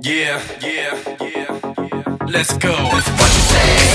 Yeah, yeah, yeah, yeah. Let's go. What you say?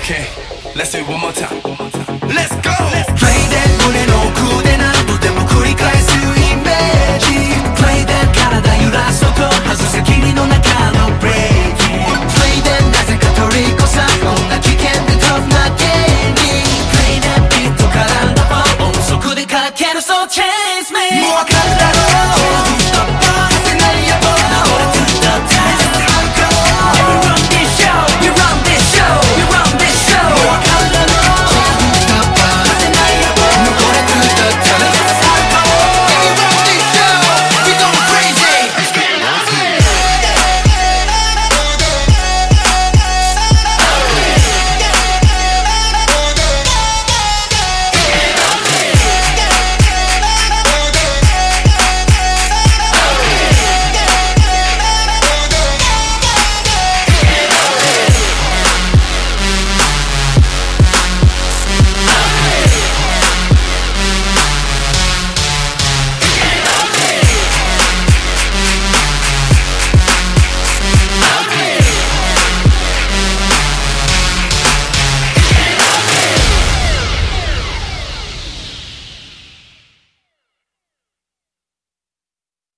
Okay, let's do it one more time. Let's go. Let's play that booty.